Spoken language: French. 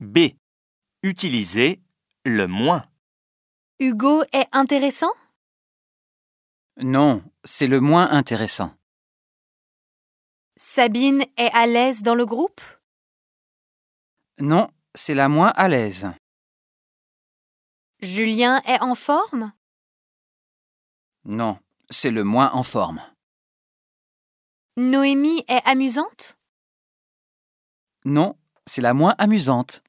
B. Utilisez le moins. Hugo est intéressant? Non, c'est le moins intéressant. Sabine est à l'aise dans le groupe? Non, c'est la moins à l'aise. Julien est en forme? Non, c'est le moins en forme. Noémie est amusante? Non, c'est la moins amusante.